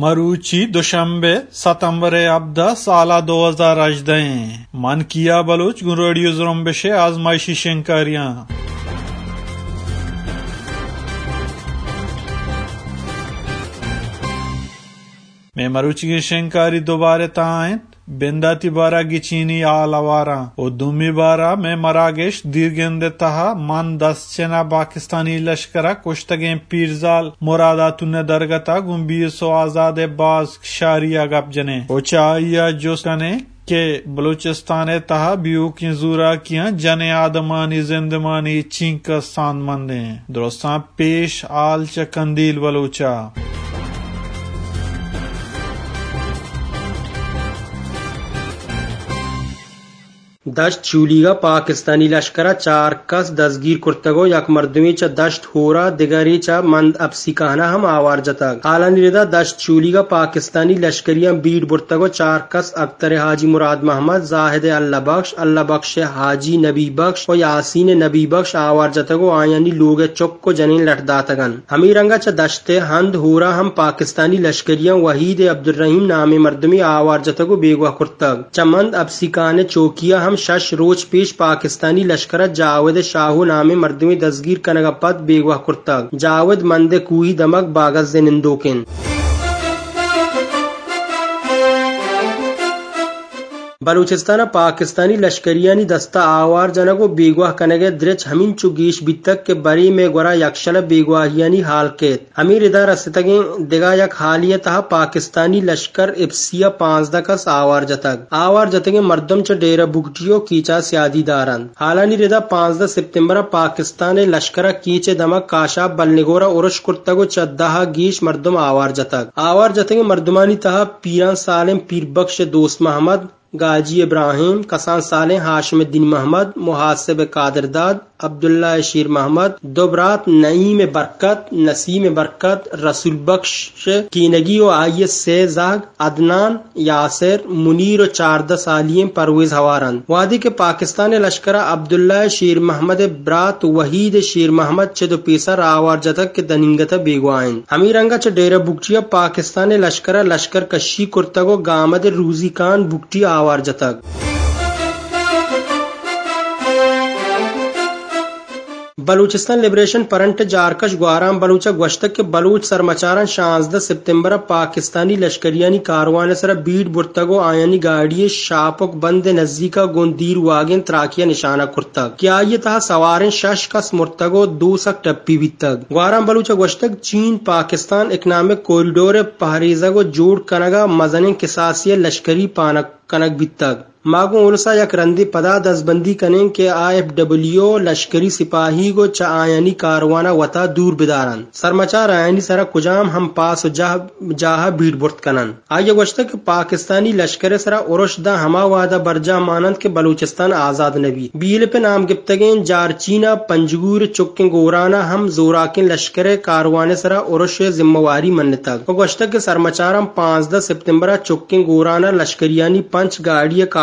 मरूची दुशंबे दाल दो हज़ार 2018 मन किया बलूच रेडियो जुरम्बशे आजमाइशी शंकारिया। मैं मरूची की शंकारी दोबारे तायत बेंदाती बारा गिचीनी आलवारा, ओ दुमी बारा में मरागेश दीर्घेंदे तहा, मन दस चेना पाकिस्तानी लश्करा कुश्तगे पीरजाल, मुरादा तुने दरगता गुम्बीर सो आज़ाद बाज, शारिया गपजने ओ चाहिया जोसने के बलूचिस्तान तहा बियू की जूरा किया, जने आदमानी जिंदमानी चिंक सान मंदे दोस्ता पेश आल च कंदील बलूचा। पाकिस्तानी लश्करा चार कस दसगीर कुर्तगो यक मर्दमी च दश्त होरा दिगरी च मंद अपसी कहना हम आवार जतग आलानी रिदा दश्त चूलीगा पाकिस्तानी लश्करिया बीड बुर्तगो चार कस अख्तर हाजी मुराद मोहम्मद जाहिद अल्लाह बख्श अल्लाह बख्श हाजी नबी बख्श और यासीन नबी बख्श आवार जतगो आयानी लोग चुप को जनीन लटदातगन हमी रंगा च दश्ते हंद होरा हम पाकिस्तानी लश्करिया वहीद अब्दुल रहीम नामे मर्दमी आवार जतगो बेगवा कुर्तग चमंद अपसी कहने चौकिया हम शश रोज पेश पाकिस्तानी लश्कर जावेद शाहू नामे मर्दमी दसगीर कनगपत बेगवा कुर्तक जावेद मंद कुही दमक बागज निंदोकिन बलूचिस्तान पाकिस्तानी लश्करियानी दस्ता आवार जनगो बेगवाह कनगे द्रेच हमिन चुगीश बितक के बरी में गोरा यक्षल बेगवाहियानी हाल केत। अमीर इधर रसतगे दिगा यक हालिय तहा पाकिस्तानी लश्कर इफ्सिया पाँच दकस आवार जतक आवार जतगे मर्दम च डेरा बुगटियो कीचा सियादी दारन। हालानी रिदा पाँच द सितंबर पाकिस्तान लश्कर कीचे दमक काशा बलनिगोरा उरुश कुर्तगो चद्दाह गीश मर्दम आवार जतक आवार जतगे मर्दमानी तहा पीरान सालिम पीर बख्श दोस्त मोहम्मद गाजी इब्राहिम कसान साले हाशमुद्दीन मोहम्मद मुहासिब कादरदाद अब्दुल्ला शीर मोहम्मद दोबरात नईम बरकत, नसीम बरकत, रसूल बख्श कीनगी और आय से जाग, अदनान, यासिर, मुनीर और चारदा सालियम परवेज हवारन। वादी के पाकिस्तान लश्कर अब्दुल्ला शीर मोहम्मद ब्रात वहीद शीर मोहम्मद चद पेसर आवार जतक के दनिंगत बेगवाइन हमीरंगा च डेरा बुगटिया पाकिस्तान लश्कर लश्कर कशी कुर्तगो गामद रूजी खान बुगटी आवार जतक। बलूचिस्तान लिबरेशन परंट जारकश ग्वाराम बलूचा गश्तक के बलूच सरमचारन शांजद सितंबर पाकिस्तानी लश्करियानी कारवान सर बीड बुर्तगो आयानी गाड़िए शापक बंद नजदीका गोंदीर वागिन त्राकिया निशाना कुर्तक क्या ये तहा सवार शश कस मुर्तगो दो सक भी तक ग्वाराम बलूचा गश्तक चीन पाकिस्तान इकनामिक कॉरिडोर पहरेजगो जोड़ कनगा मजन किसासिय लश्करी पानक कनक बितक। मागो उलसा यक रंदी पदा दसबंदी कने के आई एफ़ लश्करी सिपाही गो च कारवाना वता दूर बिदारन। सरमचार आयनी सरा कुजाम हम पास जाह जाह भीड़ बुर्त कनन। आय गोश्त के पाकिस्तानी लश्कर सरा उरुश दा हमा वादा बरजा मानंद के बलूचिस्तान आज़ाद नबी। बील पे नाम गिप्तगेन जारचीना, पंजगूर, चुक्के गोराना हम जोराकिन लश्कर कारवाने सरा उरुश जिम्मेवारी मन तक के सरमचारम पाँच द सितंबर चुक्के गोराना लश्करियानी पंच गाड़िया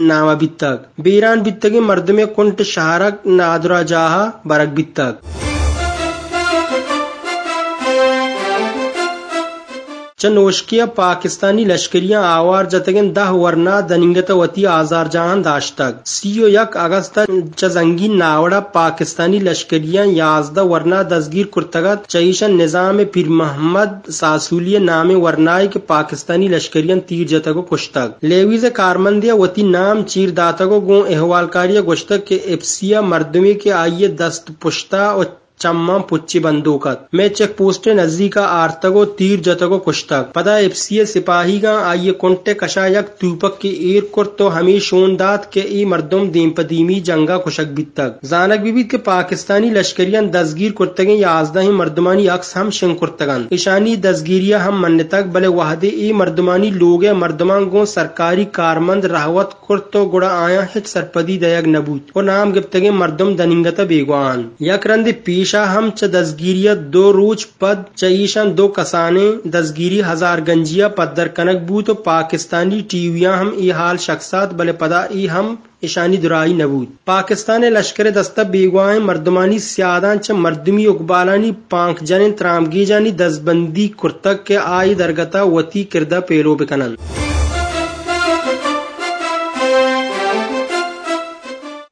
नामा बित्तक बीरान बित्तक मर्द में कुंट शहरक नादरा जाहा बरक बित्तक चनोशकिया पाकिस्तानी लश्करियाँ आवार जतगन दह वरना दनिंगत वती आजार जहाँ दाश्तक सीओ यक अगस्त चजंगी नावड़ा पाकिस्तानी लश्करियाँ याजदा वरना दसगीर कुर्तगत चईशन निज़ाम पीर मोहम्मद सासूलिय नामे वरनाई के पाकिस्तानी लश्करियाँ तीर जतगो कुश्तक लेवीज कारमंदिया वती नाम चीर दातगो गो अहवालकारिया गुश्तक के एफसिया मर्दमे के चम्मा पुच्ची बंदूकत। मैं चेक पोस्ट नज़दीक आर्तगो तीर जतगो कुश्तक। पदा इप्सिय सिपाही गा आइये कुंटे कशायक तूपक के एर कुर तो हमी शोन दात के ई मर्दम दीम पदीमी जंगा कुशक बितक जानक बिबित के पाकिस्तानी लश्करियन दसगीर कुर्तगे याजदा ही मर्दमानी अक्स हम शिंग कुर्तगन। ईशानी दसगिरिया हम मन तक बले वहदे ई मर्दमानी लोगे मर्दमान गो सरकारी कारमंद राहवत कुर्तो गुड़ा आया हिट सरपदी दयग नबूत। और नाम गिफ्तगे मर्दम दनिंगत बेगवान। यक रंद पीशा हम च दसगिरिया, दो रूच, पद चईशन दो कसाने, दसगिरी, हज़ार गंजिया पद्दर कनक बू तो पाकिस्तानी, टीविया हम, ई हाल शख्सात, बल पदा, ई हम, ईशानी दुराई नबूद पाकिस्तान लश्कर दस्ता बेगवाएँ मर्दमानी, सियादा च, मर्दमी, उकबालानी, पांख जने त्रामगी जानी दसबंदी, कुर्तक के, आई, दरगता, वती, किरदा, पेलो, बिकनन।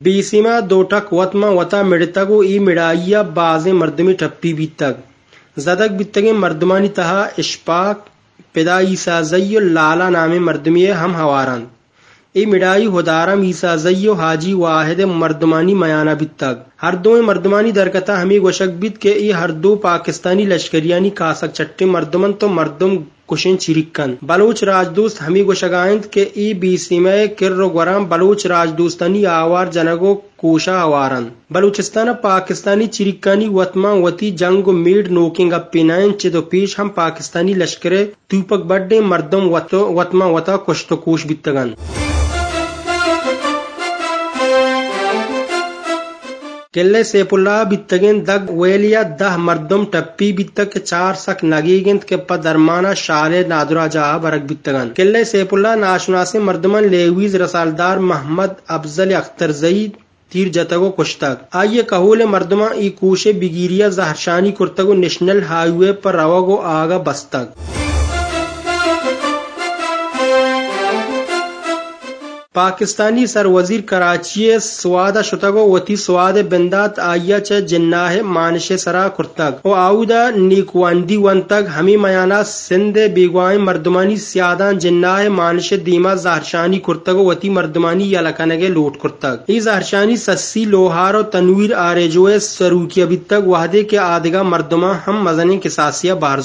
बीसीमा दोटक वतमा वता मिड़तगो ई मिड़ाइया बाजे मर्दमी टप्पी बीतक जदक बितगे मर्दमानी तहा इश्पाक पिदा ईसा जय्यो लाला नामे मर्दमिये हम हवारन। ई मिडाई होदारम ईसा जय्यो हाजी वाहिद मर्दमानी मयाना बितक हर दो मर्दमानी दरकता हमी गोशक बित के ई हर दो पाकिस्तानी लश्करियानी कासक चट्टे मर्दमन तो मर्दम कुशिन चिरिकन बलूच राजदूत हमी गोशगाइंद के ई बी सीमय किर्र गरम बलूच राजदूस्तनी आवार जनगो कोशा आवारन। बलूचिस्तान पाकिस्तानी चिरिकानी वतमा वती जंग मीड नोकिंग पिनाइन चिदो पीश हम पाकिस्तानी लश्कर तूपक बड्डे मर्दम वतो वतमा वता कुश्तो कोश बितगन केले seepulaa bittegent दग वेलिया दह मर्दम टप्पी बितक चार सक नगीगिंत के पदरमाना शारे नादुरा जहा बरक बितगन किले सेपुल्ला नाशनासी मर्दमन लेवीज रसालदार मोहम्मद अफजल अख्तरजई तीर जतगो कुश्तक आइए कहूल मर्दमा ई कूशे बिगिरिया जहरशानी कुर्तगो नेशनल हाईवे पर रवागो आगा बस्तक पाकिस्तानी सरवजीर कराची स्वाद शुतगो वती स्वाद बिंदात आया च जिन्नाहे मानशे सरा कुर्तक ओ आउदा निकवांदी वंतक हमी मयाना सिंध बेगवाई मर्दमानी सियादा जिन्नाहे मानशे दीमा जहरशानी कुर्तगो वती मर्दमानी यलकनगे लोट कुर्तक ई जहरशानी सस्सी लोहार और तनवीर आरेजोए सरूकी अभी तक वादे के आदगा मर्दमा हम मजने के सासिया बाहर